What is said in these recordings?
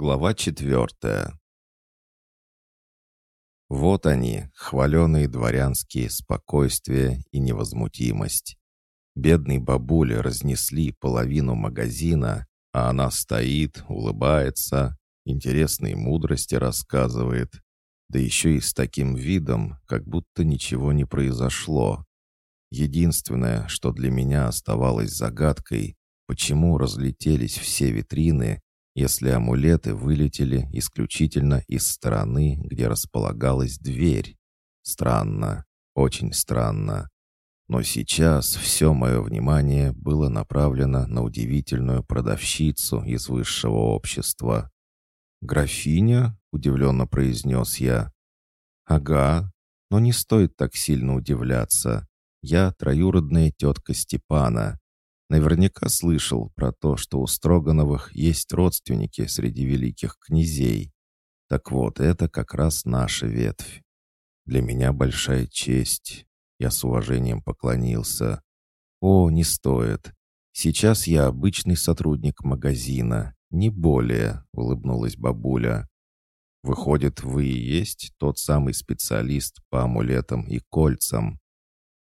Глава четвертая. Вот они, хваленые дворянские спокойствие и невозмутимость. Бедной бабуле разнесли половину магазина, а она стоит, улыбается, интересные мудрости рассказывает, да еще и с таким видом, как будто ничего не произошло. Единственное, что для меня оставалось загадкой, почему разлетелись все витрины, если амулеты вылетели исключительно из стороны, где располагалась дверь. Странно, очень странно. Но сейчас все мое внимание было направлено на удивительную продавщицу из высшего общества. «Графиня?» — удивленно произнес я. «Ага, но не стоит так сильно удивляться. Я троюродная тетка Степана. Наверняка слышал про то, что у Строгановых есть родственники среди великих князей. Так вот, это как раз наша ветвь. Для меня большая честь. Я с уважением поклонился. О, не стоит. Сейчас я обычный сотрудник магазина, не более, улыбнулась бабуля. Выходит, вы и есть тот самый специалист по амулетам и кольцам.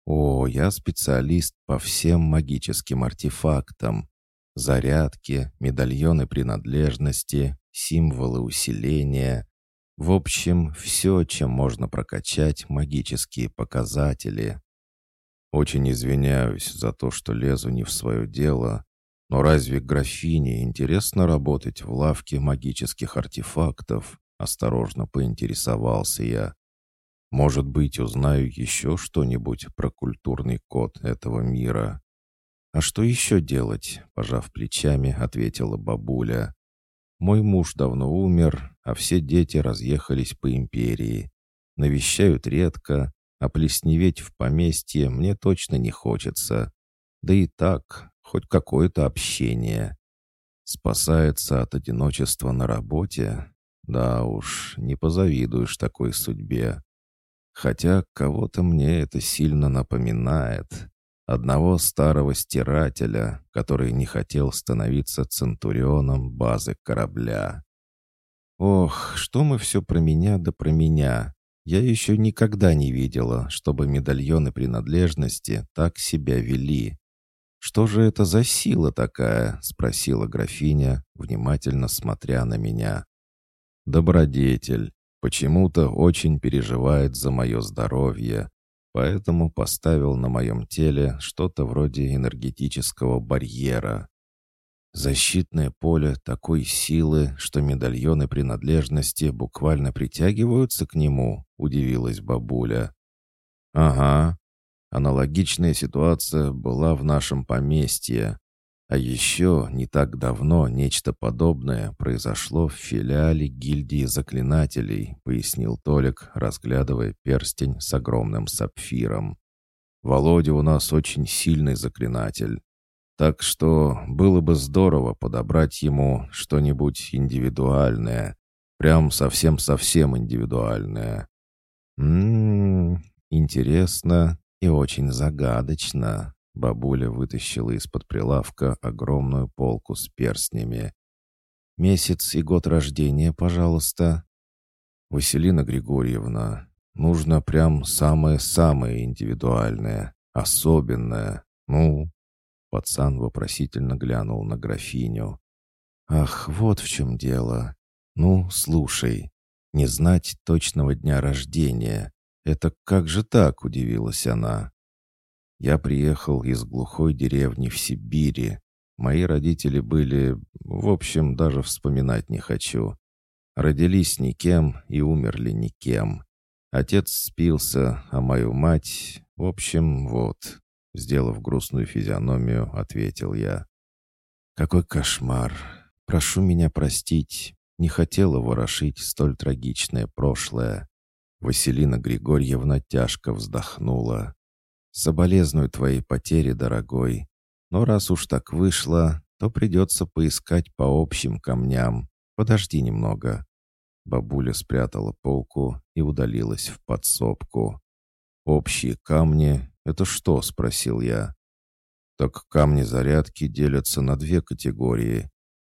О, я специалист по всем магическим артефактам. Зарядки, медальоны принадлежности, символы усиления. В общем, все, чем можно прокачать магические показатели. Очень извиняюсь за то, что лезу не в свое дело, но разве графине интересно работать в лавке магических артефактов? Осторожно поинтересовался я. Может быть, узнаю еще что-нибудь про культурный код этого мира. «А что еще делать?» — пожав плечами, ответила бабуля. «Мой муж давно умер, а все дети разъехались по империи. Навещают редко, а плесневеть в поместье мне точно не хочется. Да и так, хоть какое-то общение. Спасается от одиночества на работе? Да уж, не позавидуешь такой судьбе. Хотя кого-то мне это сильно напоминает. Одного старого стирателя, который не хотел становиться центурионом базы корабля. Ох, что мы все про меня да про меня. Я еще никогда не видела, чтобы медальоны принадлежности так себя вели. «Что же это за сила такая?» — спросила графиня, внимательно смотря на меня. «Добродетель. Почему-то очень переживает за мое здоровье, поэтому поставил на моем теле что-то вроде энергетического барьера. Защитное поле такой силы, что медальоны принадлежности буквально притягиваются к нему, удивилась бабуля. Ага. Аналогичная ситуация была в нашем поместье. А еще не так давно нечто подобное произошло в филиале гильдии заклинателей, пояснил Толик, разглядывая перстень с огромным сапфиром. Володя у нас очень сильный заклинатель. Так что было бы здорово подобрать ему что-нибудь индивидуальное. Прям совсем-совсем индивидуальное. Ммм, интересно и очень загадочно. Бабуля вытащила из-под прилавка огромную полку с перстнями. «Месяц и год рождения, пожалуйста». «Василина Григорьевна, нужно прям самое-самое индивидуальное, особенное. Ну?» Пацан вопросительно глянул на графиню. «Ах, вот в чем дело. Ну, слушай, не знать точного дня рождения. Это как же так?» — удивилась она. Я приехал из глухой деревни в Сибири. Мои родители были... В общем, даже вспоминать не хочу. Родились никем и умерли никем. Отец спился, а мою мать... В общем, вот. Сделав грустную физиономию, ответил я. «Какой кошмар! Прошу меня простить. Не хотела ворошить столь трагичное прошлое». Василина Григорьевна тяжко вздохнула. Соболезную твоей потере, дорогой. Но раз уж так вышло, то придется поискать по общим камням. Подожди немного». Бабуля спрятала полку и удалилась в подсобку. «Общие камни — это что?» — спросил я. «Так камни зарядки делятся на две категории.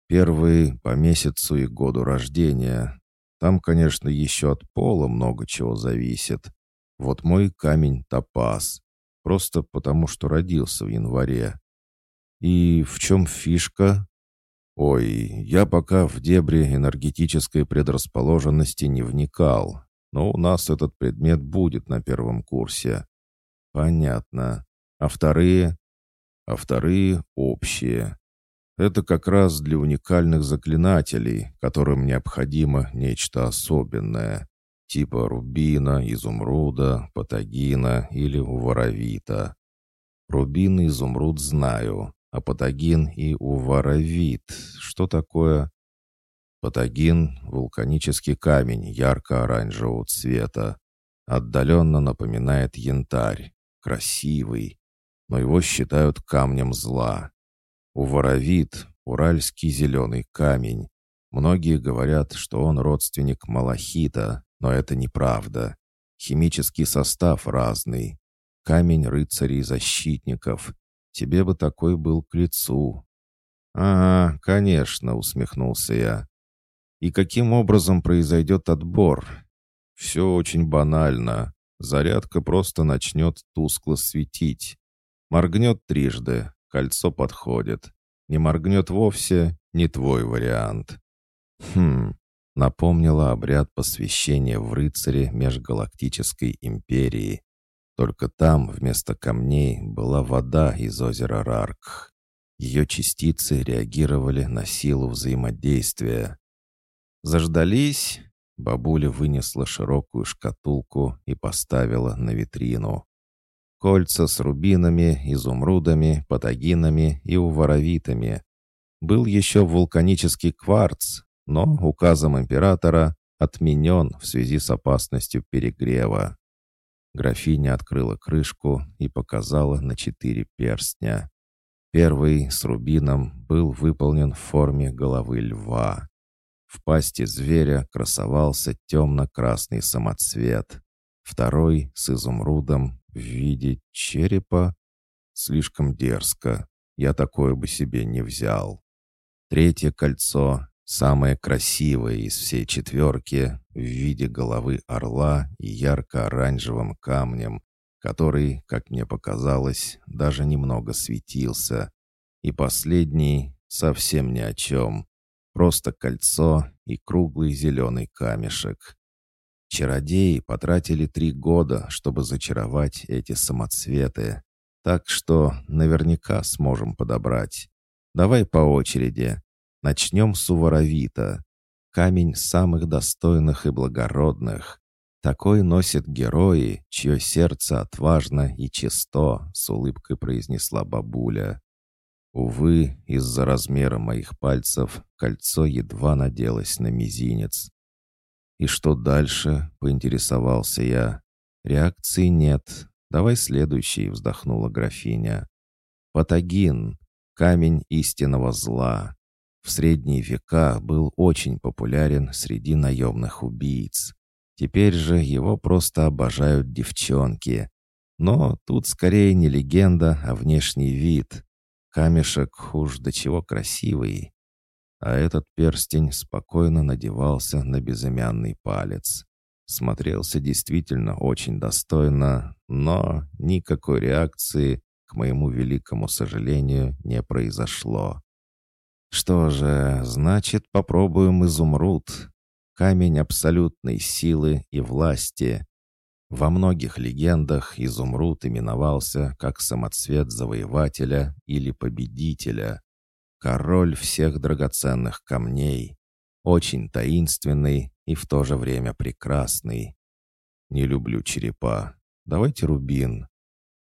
Первый по месяцу и году рождения. Там, конечно, еще от пола много чего зависит. Вот мой камень — топаз. Просто потому, что родился в январе. И в чем фишка? Ой, я пока в дебри энергетической предрасположенности не вникал. Но у нас этот предмет будет на первом курсе. Понятно. А вторые? А вторые общие. Это как раз для уникальных заклинателей, которым необходимо нечто особенное, типа рубина, изумруда, патагина или уваровита. Рубин и изумруд знаю, а патагин и уваровит. Что такое? Патагин — вулканический камень ярко-оранжевого цвета. Отдаленно напоминает янтарь. Красивый. Но его считают камнем зла. Уваровит — уральский зеленый камень. Многие говорят, что он родственник малахита, но это неправда. Химический состав разный. Камень рыцарей-защитников. Тебе бы такой был к лицу. «Ага, конечно», — усмехнулся я. «И каким образом произойдет отбор?» «Все очень банально. Зарядка просто начнет тускло светить. Моргнет трижды, кольцо подходит. Не моргнет вовсе, не твой вариант». «Хм, напомнила обряд посвящения в рыцаре Межгалактической империи. Только там вместо камней была вода из озера Рарк. Ее частицы реагировали на силу взаимодействия. «Заждались?» Бабуля вынесла широкую шкатулку и поставила на витрину. Кольца с рубинами, изумрудами, патагинами и уворовитами. Был еще вулканический кварц, но указом императора отменен в связи с опасностью перегрева. Графиня открыла крышку и показала на четыре перстня. Первый с рубином был выполнен в форме головы льва. В пасти зверя красовался темно-красный самоцвет. Второй с изумрудом в виде черепа. Слишком дерзко. Я такое бы себе не взял. Третье кольцо Самое красивое из всей четверки в виде головы орла и ярко-оранжевым камнем, который, как мне показалось, даже немного светился. И последний совсем ни о чем. Просто кольцо и круглый зеленый камешек. Чародеи потратили три года, чтобы зачаровать эти самоцветы. Так что наверняка сможем подобрать. Давай по очереди. Начнем с Уворовита. Камень самых достойных и благородных. Такой носят герои, чье сердце отважно и чисто, с улыбкой произнесла бабуля. Увы, из-за размера моих пальцев кольцо едва наделось на мизинец. «И что дальше?» — поинтересовался я. «Реакции нет. Давай следующий», — вздохнула графиня. «Патагин. Камень истинного зла в средние века был очень популярен среди наемных убийц. Теперь же его просто обожают девчонки. Но тут скорее не легенда, а внешний вид. Камешек уж до чего красивый. А этот перстень спокойно надевался на безымянный палец. Смотрелся действительно очень достойно, но никакой реакции, к моему великому сожалению, не произошло. Что же, значит, попробуем изумруд. Камень абсолютной силы и власти. Во многих легендах изумруд именовался как самоцвет завоевателя или победителя. Король всех драгоценных камней. Очень таинственный и в то же время прекрасный. Не люблю черепа. Давайте рубин.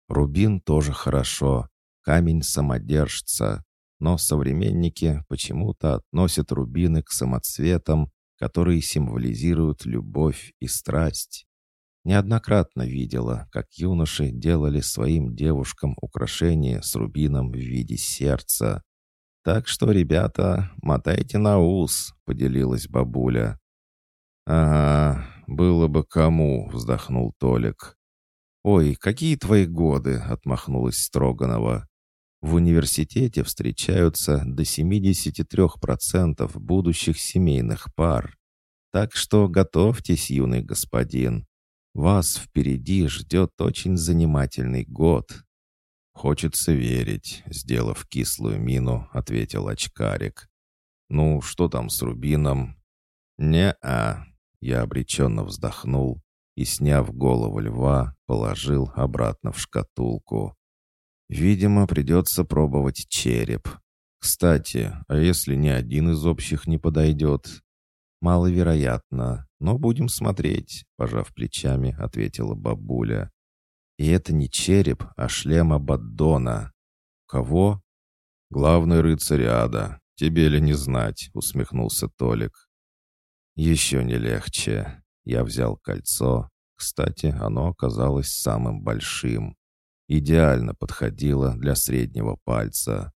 Рубин тоже хорошо. Камень самодержца но современники почему-то относят рубины к самоцветам, которые символизируют любовь и страсть. Неоднократно видела, как юноши делали своим девушкам украшения с рубином в виде сердца. «Так что, ребята, мотайте на ус», — поделилась бабуля. «Ага, было бы кому», — вздохнул Толик. «Ой, какие твои годы!» — отмахнулась Строганова. В университете встречаются до 73% будущих семейных пар. Так что готовьтесь, юный господин. Вас впереди ждет очень занимательный год». «Хочется верить», — сделав кислую мину, ответил очкарик. «Ну, что там с Рубином?» «Не-а», — я обреченно вздохнул и, сняв голову льва, положил обратно в шкатулку. «Видимо, придется пробовать череп. Кстати, а если ни один из общих не подойдет?» «Маловероятно, но будем смотреть», — пожав плечами, ответила бабуля. «И это не череп, а шлем Абаддона». «Кого?» «Главный рыцарь ада. Тебе ли не знать?» — усмехнулся Толик. «Еще не легче». Я взял кольцо. Кстати, оно оказалось самым большим. Идеально подходило для среднего пальца.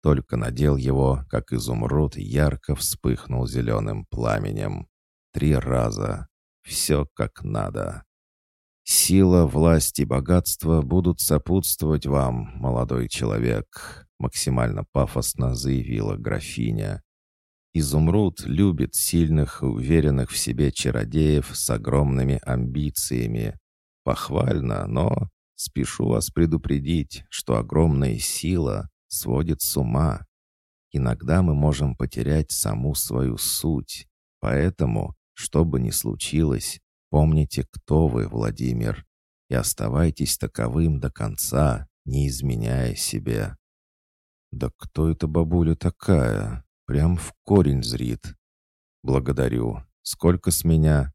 Только надел его, как изумруд ярко вспыхнул зеленым пламенем. Три раза. Все как надо. «Сила, власть и богатство будут сопутствовать вам, молодой человек», максимально пафосно заявила графиня. Изумруд любит сильных уверенных в себе чародеев с огромными амбициями. Похвально, но спешу вас предупредить, что огромная сила сводит с ума. Иногда мы можем потерять саму свою суть. Поэтому, что бы ни случилось, помните, кто вы, Владимир, и оставайтесь таковым до конца, не изменяя себе. Да кто эта бабуля такая? Прям в корень зрит. Благодарю. Сколько с меня?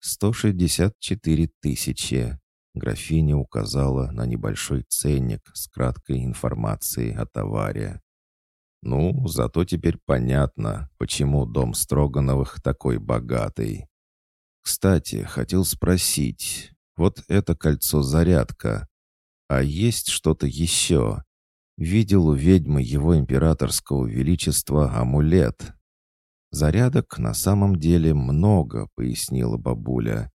Сто шестьдесят четыре тысячи. Графиня указала на небольшой ценник с краткой информацией о товаре. «Ну, зато теперь понятно, почему дом Строгановых такой богатый. Кстати, хотел спросить, вот это кольцо-зарядка, а есть что-то еще? Видел у ведьмы его императорского величества амулет. Зарядок на самом деле много, пояснила бабуля.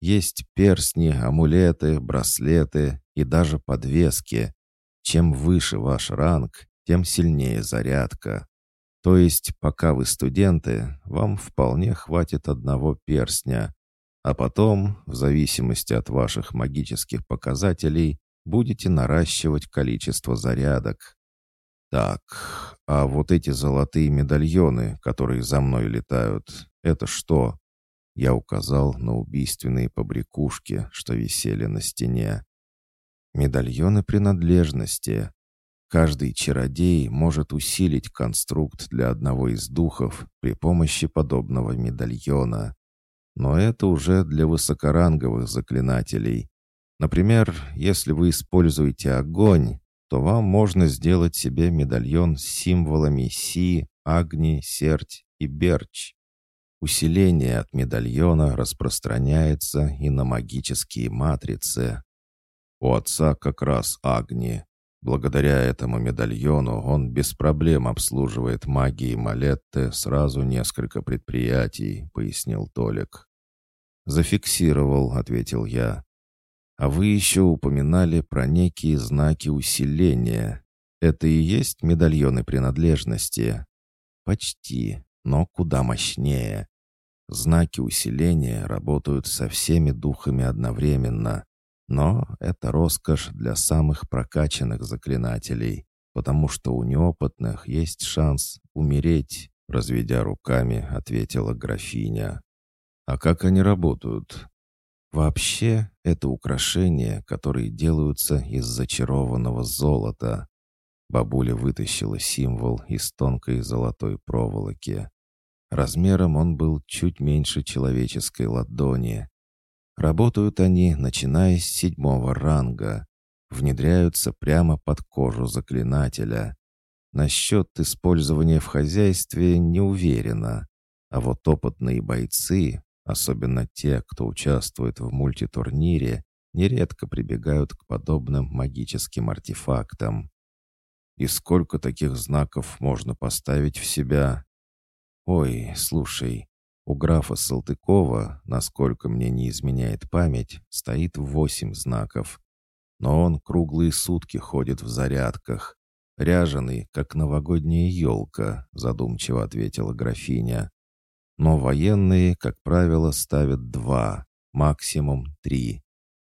Есть перстни, амулеты, браслеты и даже подвески. Чем выше ваш ранг, тем сильнее зарядка. То есть, пока вы студенты, вам вполне хватит одного перстня. А потом, в зависимости от ваших магических показателей, будете наращивать количество зарядок. Так, а вот эти золотые медальоны, которые за мной летают, это что? Я указал на убийственные побрякушки, что висели на стене. Медальоны принадлежности. Каждый чародей может усилить конструкт для одного из духов при помощи подобного медальона. Но это уже для высокоранговых заклинателей. Например, если вы используете огонь, то вам можно сделать себе медальон с символами Си, Агни, Серть и Берч. Усиление от медальона распространяется и на магические матрицы. У отца как раз Агни. Благодаря этому медальону он без проблем обслуживает магией Малетты сразу несколько предприятий, пояснил Толик. «Зафиксировал», — ответил я. «А вы еще упоминали про некие знаки усиления. Это и есть медальоны принадлежности?» «Почти но куда мощнее. Знаки усиления работают со всеми духами одновременно, но это роскошь для самых прокачанных заклинателей, потому что у неопытных есть шанс умереть, разведя руками, ответила графиня. А как они работают? Вообще, это украшения, которые делаются из зачарованного золота. Бабуля вытащила символ из тонкой золотой проволоки. Размером он был чуть меньше человеческой ладони. Работают они, начиная с седьмого ранга. Внедряются прямо под кожу заклинателя. Насчет использования в хозяйстве не уверена. А вот опытные бойцы, особенно те, кто участвует в мультитурнире, нередко прибегают к подобным магическим артефактам. И сколько таких знаков можно поставить в себя? «Ой, слушай, у графа Салтыкова, насколько мне не изменяет память, стоит восемь знаков. Но он круглые сутки ходит в зарядках. ряженый, как новогодняя елка», — задумчиво ответила графиня. «Но военные, как правило, ставят два, максимум три.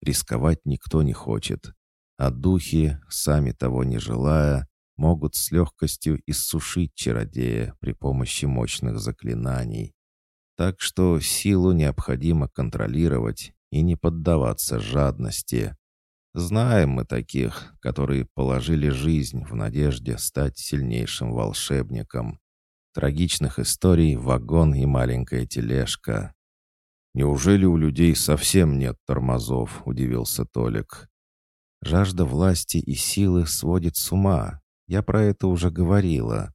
Рисковать никто не хочет. А духи, сами того не желая, могут с легкостью иссушить чародея при помощи мощных заклинаний. Так что силу необходимо контролировать и не поддаваться жадности. Знаем мы таких, которые положили жизнь в надежде стать сильнейшим волшебником. Трагичных историй вагон и маленькая тележка. «Неужели у людей совсем нет тормозов?» — удивился Толик. «Жажда власти и силы сводит с ума. Я про это уже говорила.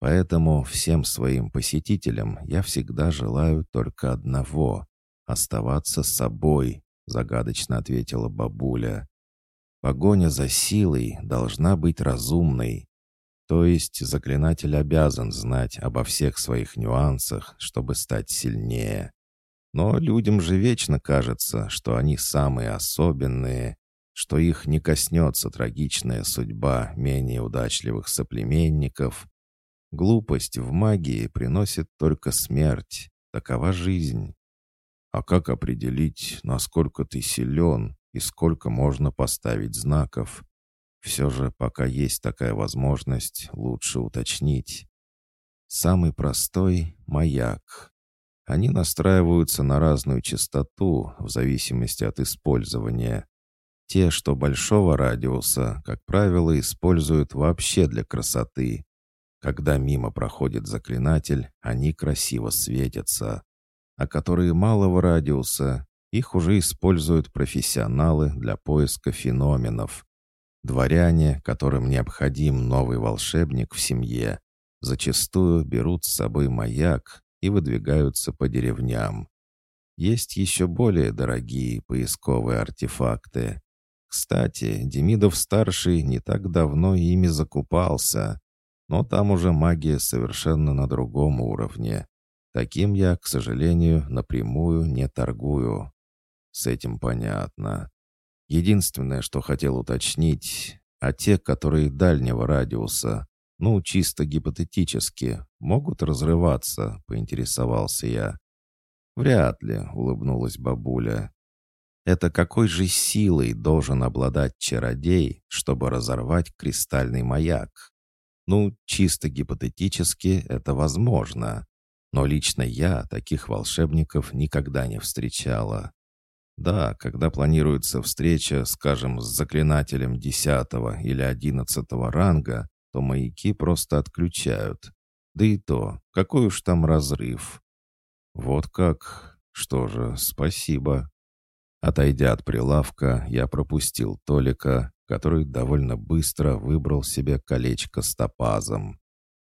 Поэтому всем своим посетителям я всегда желаю только одного — оставаться собой», — загадочно ответила бабуля. «Погоня за силой должна быть разумной. То есть заклинатель обязан знать обо всех своих нюансах, чтобы стать сильнее. Но людям же вечно кажется, что они самые особенные, что их не коснется трагичная судьба менее удачливых соплеменников, Глупость в магии приносит только смерть. Такова жизнь. А как определить, насколько ты силен и сколько можно поставить знаков? Все же, пока есть такая возможность, лучше уточнить. Самый простой — маяк. Они настраиваются на разную частоту в зависимости от использования. Те, что большого радиуса, как правило, используют вообще для красоты. Когда мимо проходит заклинатель, они красиво светятся. А которые малого радиуса, их уже используют профессионалы для поиска феноменов. Дворяне, которым необходим новый волшебник в семье, зачастую берут с собой маяк и выдвигаются по деревням. Есть еще более дорогие поисковые артефакты. Кстати, Демидов-старший не так давно ими закупался. Но там уже магия совершенно на другом уровне. Таким я, к сожалению, напрямую не торгую. С этим понятно. Единственное, что хотел уточнить, а те, которые дальнего радиуса, ну, чисто гипотетически, могут разрываться, поинтересовался я. Вряд ли, улыбнулась бабуля. Это какой же силой должен обладать чародей, чтобы разорвать кристальный маяк? Ну, чисто гипотетически это возможно. Но лично я таких волшебников никогда не встречала. Да, когда планируется встреча, скажем, с заклинателем 10 или 11 ранга, то маяки просто отключают. Да и то, какой уж там разрыв. Вот как. Что же, спасибо. Отойдя от прилавка, я пропустил Толика, который довольно быстро выбрал себе колечко с топазом.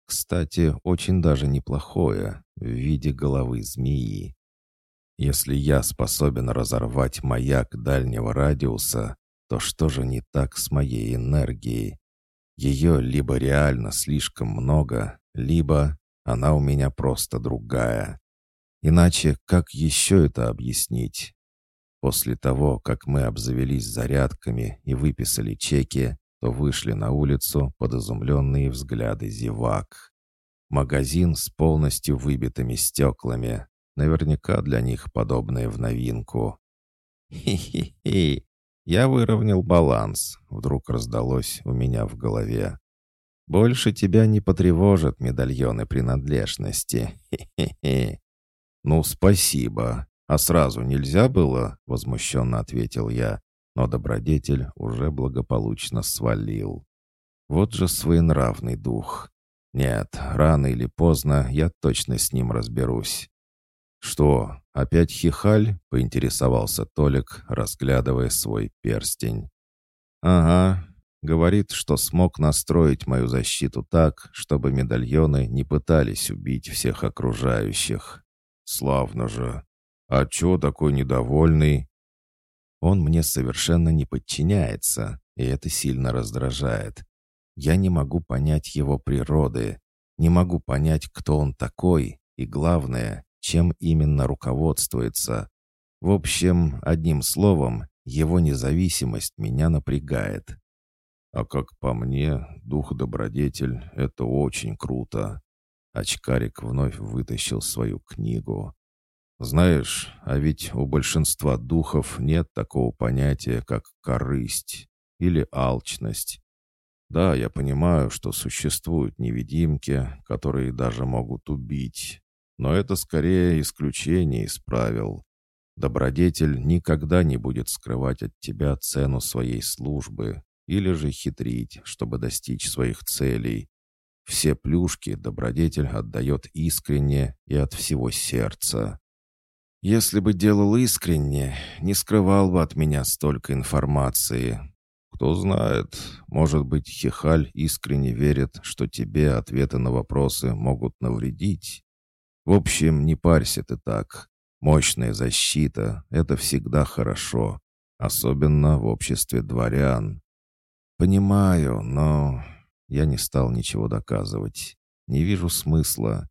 Кстати, очень даже неплохое, в виде головы змеи. Если я способен разорвать маяк дальнего радиуса, то что же не так с моей энергией? Ее либо реально слишком много, либо она у меня просто другая. Иначе как еще это объяснить? После того, как мы обзавелись зарядками и выписали чеки, то вышли на улицу под изумленные взгляды зевак. Магазин с полностью выбитыми стеклами. Наверняка для них подобное в новинку. «Хи-хи-хи! Я выровнял баланс», — вдруг раздалось у меня в голове. «Больше тебя не потревожат медальоны принадлежности. Хи-хи-хи!» «Ну, спасибо!» «А сразу нельзя было?» — возмущенно ответил я, но добродетель уже благополучно свалил. Вот же своенравный дух. Нет, рано или поздно я точно с ним разберусь. «Что, опять хихаль?» — поинтересовался Толик, разглядывая свой перстень. «Ага», Говорит, что смог настроить мою защиту так, чтобы медальоны не пытались убить всех окружающих. Славно же. «А чё такой недовольный?» Он мне совершенно не подчиняется, и это сильно раздражает. Я не могу понять его природы, не могу понять, кто он такой, и главное, чем именно руководствуется. В общем, одним словом, его независимость меня напрягает. А как по мне, дух-добродетель — это очень круто. Очкарик вновь вытащил свою книгу. Знаешь, а ведь у большинства духов нет такого понятия, как корысть или алчность. Да, я понимаю, что существуют невидимки, которые даже могут убить. Но это скорее исключение из правил. Добродетель никогда не будет скрывать от тебя цену своей службы или же хитрить, чтобы достичь своих целей. Все плюшки добродетель отдает искренне и от всего сердца. Если бы делал искренне, не скрывал бы от меня столько информации. Кто знает, может быть, Хихаль искренне верит, что тебе ответы на вопросы могут навредить. В общем, не парься ты так. Мощная защита — это всегда хорошо, особенно в обществе дворян. Понимаю, но я не стал ничего доказывать. Не вижу смысла.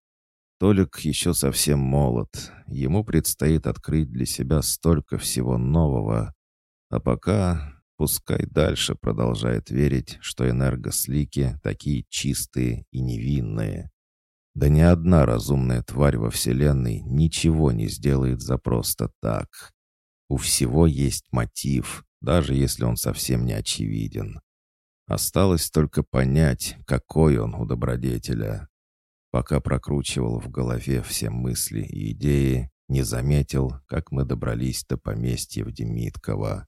Толик еще совсем молод. Ему предстоит открыть для себя столько всего нового. А пока пускай дальше продолжает верить, что энергослики такие чистые и невинные. Да ни одна разумная тварь во Вселенной ничего не сделает за просто так. У всего есть мотив, даже если он совсем не очевиден. Осталось только понять, какой он у добродетеля. Пока прокручивал в голове все мысли и идеи, не заметил, как мы добрались до поместья в Демитково.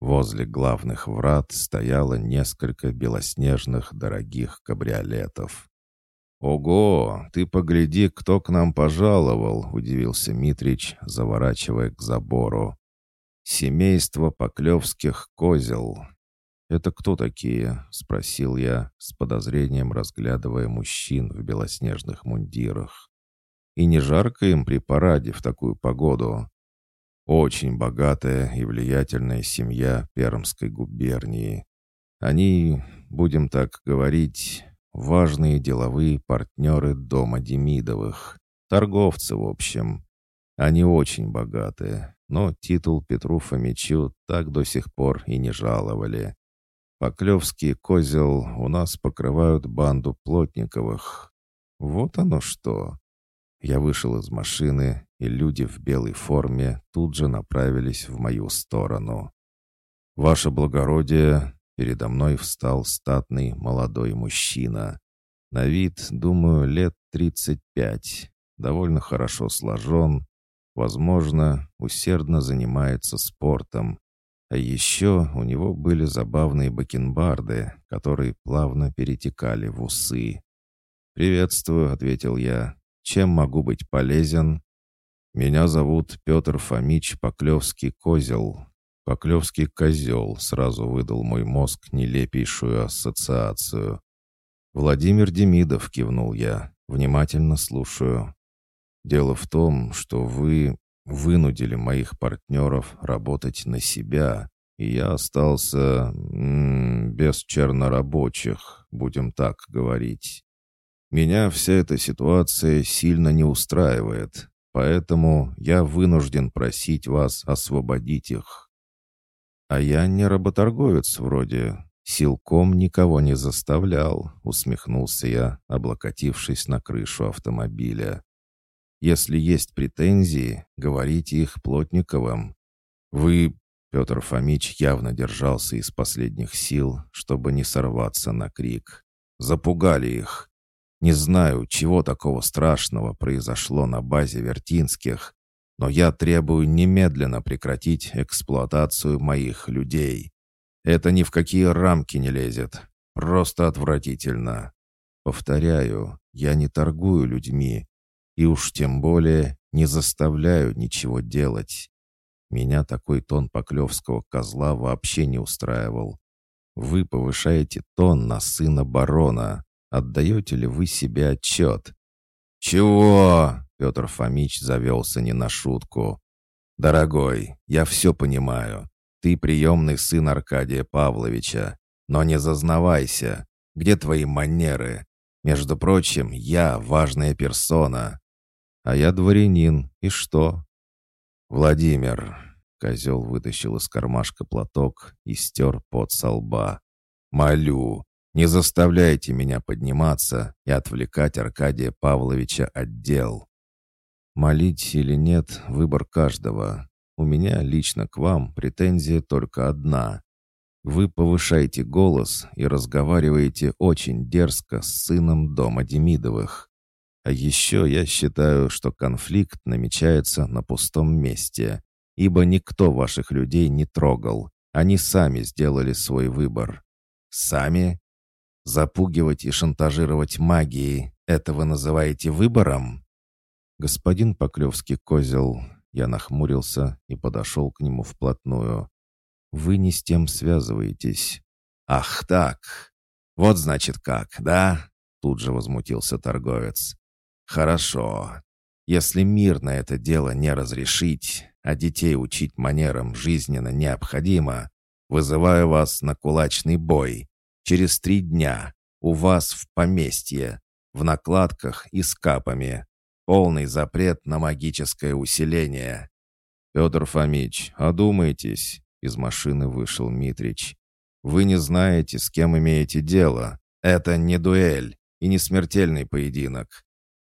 Возле главных врат стояло несколько белоснежных дорогих кабриолетов. «Ого, ты погляди, кто к нам пожаловал!» — удивился Митрич, заворачивая к забору. «Семейство Поклевских козел. «Это кто такие?» — спросил я, с подозрением разглядывая мужчин в белоснежных мундирах. «И не жарко им при параде в такую погоду?» «Очень богатая и влиятельная семья Пермской губернии. Они, будем так говорить, важные деловые партнеры дома Демидовых, торговцы, в общем. Они очень богатые, но титул Петру Фомичу так до сих пор и не жаловали. Поклевский козел у нас покрывают банду Плотниковых. Вот оно что. Я вышел из машины, и люди в белой форме тут же направились в мою сторону. «Ваше благородие!» Передо мной встал статный молодой мужчина. На вид, думаю, лет тридцать пять. Довольно хорошо сложен. Возможно, усердно занимается спортом а еще у него были забавные бакенбарды, которые плавно перетекали в усы. «Приветствую», — ответил я. «Чем могу быть полезен?» «Меня зовут Петр Фомич Поклевский Козел». «Поклевский козел» сразу выдал мой мозг нелепейшую ассоциацию. «Владимир Демидов», — кивнул я. «Внимательно слушаю». «Дело в том, что вы вынудили моих партнеров работать на себя, и я остался м -м, без чернорабочих, будем так говорить. Меня вся эта ситуация сильно не устраивает, поэтому я вынужден просить вас освободить их. А я не работорговец вроде, силком никого не заставлял, усмехнулся я, облокотившись на крышу автомобиля. Если есть претензии, говорите их Плотниковым. Вы, Петр Фомич, явно держался из последних сил, чтобы не сорваться на крик. Запугали их. Не знаю, чего такого страшного произошло на базе Вертинских, но я требую немедленно прекратить эксплуатацию моих людей. Это ни в какие рамки не лезет. Просто отвратительно. Повторяю, я не торгую людьми, и уж тем более не заставляю ничего делать. Меня такой тон Поклевского козла вообще не устраивал. Вы повышаете тон на сына барона. Отдаете ли вы себе отчет? «Чего?» — Петр Фомич завелся не на шутку. «Дорогой, я все понимаю. Ты приемный сын Аркадия Павловича. Но не зазнавайся. Где твои манеры? Между прочим, я важная персона. А я дворянин. И что? Владимир. Козел вытащил из кармашка платок и стер пот со лба. Молю, не заставляйте меня подниматься и отвлекать Аркадия Павловича от дел. Молить или нет — выбор каждого. У меня лично к вам претензия только одна. Вы повышаете голос и разговариваете очень дерзко с сыном дома Демидовых. А еще я считаю, что конфликт намечается на пустом месте, ибо никто ваших людей не трогал. Они сами сделали свой выбор. Сами? Запугивать и шантажировать магией — это вы называете выбором? Господин Поклевский козел, я нахмурился и подошел к нему вплотную. Вы не с тем связываетесь. Ах так! Вот значит как, да? Тут же возмутился торговец. Хорошо. Если мирно это дело не разрешить, а детей учить манерам жизненно необходимо, вызываю вас на кулачный бой. Через три дня у вас в поместье, в накладках и с капами. Полный запрет на магическое усиление. Петр Фомич, одумайтесь. Из машины вышел Митрич. Вы не знаете, с кем имеете дело. Это не дуэль и не смертельный поединок.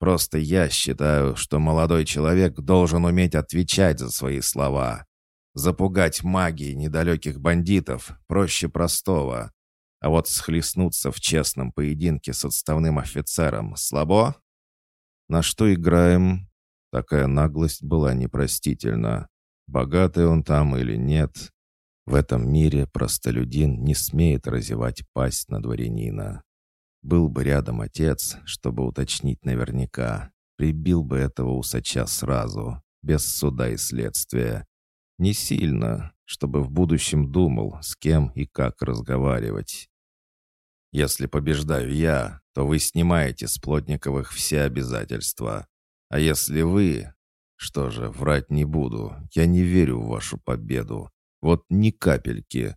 Просто я считаю, что молодой человек должен уметь отвечать за свои слова. Запугать магией недалеких бандитов проще простого. А вот схлестнуться в честном поединке с отставным офицером слабо? На что играем? Такая наглость была непростительна. Богатый он там или нет, в этом мире простолюдин не смеет разевать пасть на дворянина. Был бы рядом отец, чтобы уточнить наверняка, прибил бы этого усача сразу, без суда и следствия. Не сильно, чтобы в будущем думал, с кем и как разговаривать. Если побеждаю я, то вы снимаете с Плотниковых все обязательства. А если вы... Что же, врать не буду, я не верю в вашу победу. Вот ни капельки.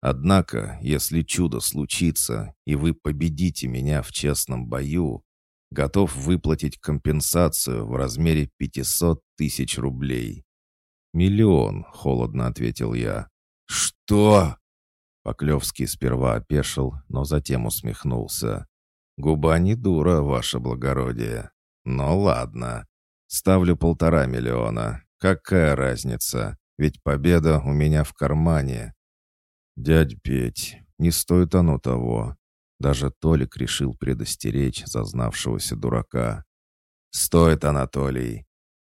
Однако, если чудо случится, и вы победите меня в честном бою, готов выплатить компенсацию в размере 500 тысяч рублей. «Миллион», — холодно ответил я. «Что?» Поклевский сперва опешил, но затем усмехнулся. «Губа не дура, ваше благородие. Но ладно. Ставлю полтора миллиона. Какая разница? Ведь победа у меня в кармане. «Дядь Петь, не стоит оно того». Даже Толик решил предостеречь зазнавшегося дурака. «Стоит, Анатолий.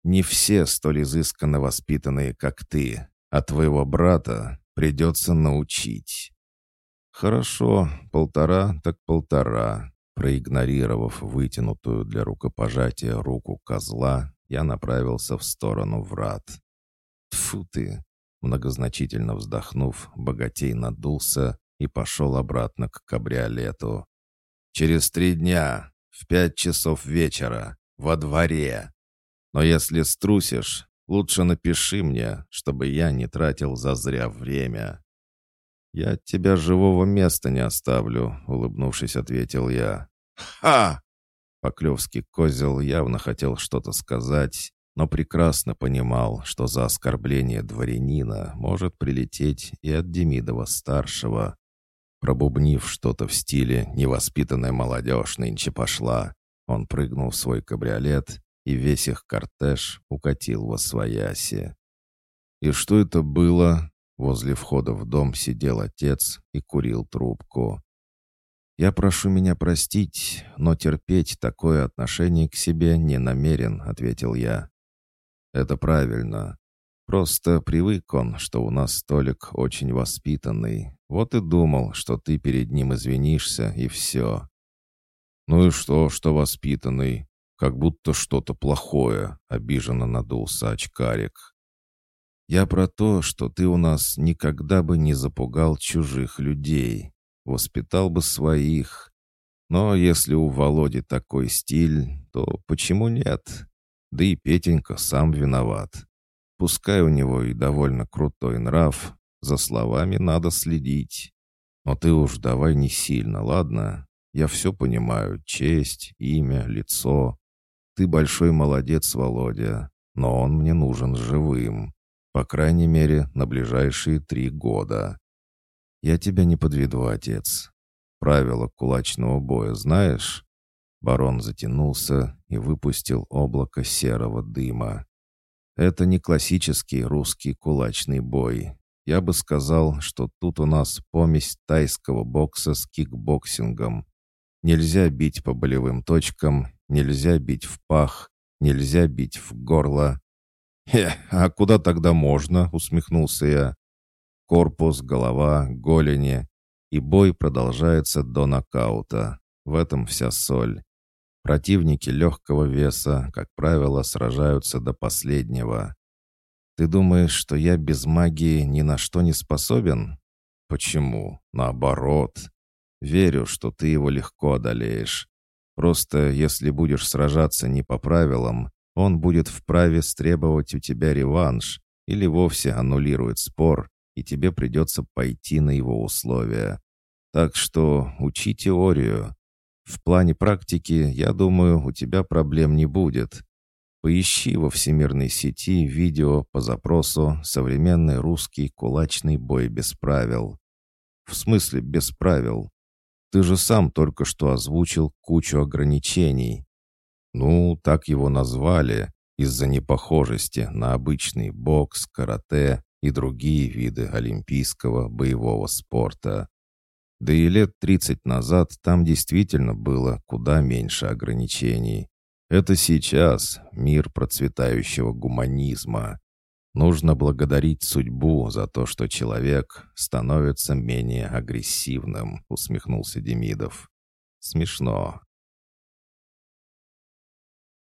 Не все столь изысканно воспитанные, как ты, а твоего брата придется научить». «Хорошо, полтора так полтора». Проигнорировав вытянутую для рукопожатия руку козла, я направился в сторону врат. Тфу ты! Многозначительно вздохнув, богатей надулся и пошел обратно к кабриолету. «Через три дня, в пять часов вечера, во дворе. Но если струсишь, лучше напиши мне, чтобы я не тратил зазря время». «Я от тебя живого места не оставлю», — улыбнувшись, ответил я. «Ха!» Поклевский козел явно хотел что-то сказать, но прекрасно понимал, что за оскорбление дворянина может прилететь и от Демидова-старшего. Пробубнив что-то в стиле «невоспитанная молодежь нынче пошла», он прыгнул в свой кабриолет, и весь их кортеж укатил во свояси. И что это было? Возле входа в дом сидел отец и курил трубку. «Я прошу меня простить, но терпеть такое отношение к себе не намерен», — ответил я. «Это правильно. Просто привык он, что у нас столик очень воспитанный. Вот и думал, что ты перед ним извинишься, и все». «Ну и что, что воспитанный? Как будто что-то плохое», — обиженно надулся очкарик. «Я про то, что ты у нас никогда бы не запугал чужих людей, воспитал бы своих. Но если у Володи такой стиль, то почему нет? Да и Петенька сам виноват. Пускай у него и довольно крутой нрав, за словами надо следить. Но ты уж давай не сильно, ладно? Я все понимаю. Честь, имя, лицо. Ты большой молодец, Володя, но он мне нужен живым. По крайней мере, на ближайшие три года. «Я тебя не подведу, отец. Правила кулачного боя знаешь?» Барон затянулся и выпустил облако серого дыма. «Это не классический русский кулачный бой. Я бы сказал, что тут у нас помесь тайского бокса с кикбоксингом. Нельзя бить по болевым точкам, нельзя бить в пах, нельзя бить в горло. «Хе, а куда тогда можно?» — усмехнулся я. Корпус, голова, голени. И бой продолжается до нокаута. В этом вся соль. Противники легкого веса, как правило, сражаются до последнего. Ты думаешь, что я без магии ни на что не способен? Почему? Наоборот. Верю, что ты его легко одолеешь. Просто если будешь сражаться не по правилам, он будет вправе стребовать у тебя реванш или вовсе аннулирует спор, и тебе придется пойти на его условия. Так что учи теорию. В плане практики, я думаю, у тебя проблем не будет. Поищи во всемирной сети видео по запросу «Современный русский кулачный бой без правил». В смысле без правил? Ты же сам только что озвучил кучу ограничений. Ну, так его назвали из-за непохожести на обычный бокс, карате и другие виды олимпийского боевого спорта. Да и лет 30 назад там действительно было куда меньше ограничений. Это сейчас мир процветающего гуманизма. Нужно благодарить судьбу за то, что человек становится менее агрессивным, усмехнулся Демидов. Смешно.